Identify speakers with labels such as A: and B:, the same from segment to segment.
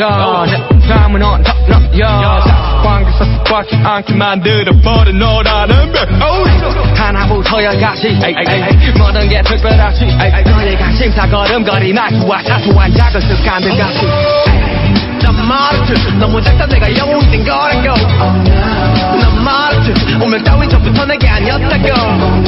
A: 야, 내 삶은 언덕너야. 관계사 습관치 않게 만들어버린 너라는 배 하나부터야 같이 모든 게 특별하지. 너의 관심사 걸음걸이 말투와 사소한 작은 습관들 같이. 난 말했지 너무 작다. 내가 영웅이 된 거라고. 난 말했지 운명 따윈 전부터 내게 아니었다고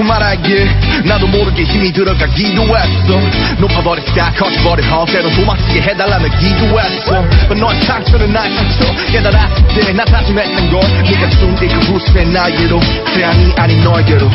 B: love
C: 까놓고 말하길. 나도 모르게 힘이 들어가기도 했어. 높아버렸다 커져버린 허 때론 도망치게 해달라며 기도했어. But 너의 상처는 나의 상처 깨달았을 때나 다짐했던 걸 네가 준뒤 그 후습의 나에게로 태양이 아닌 너에게로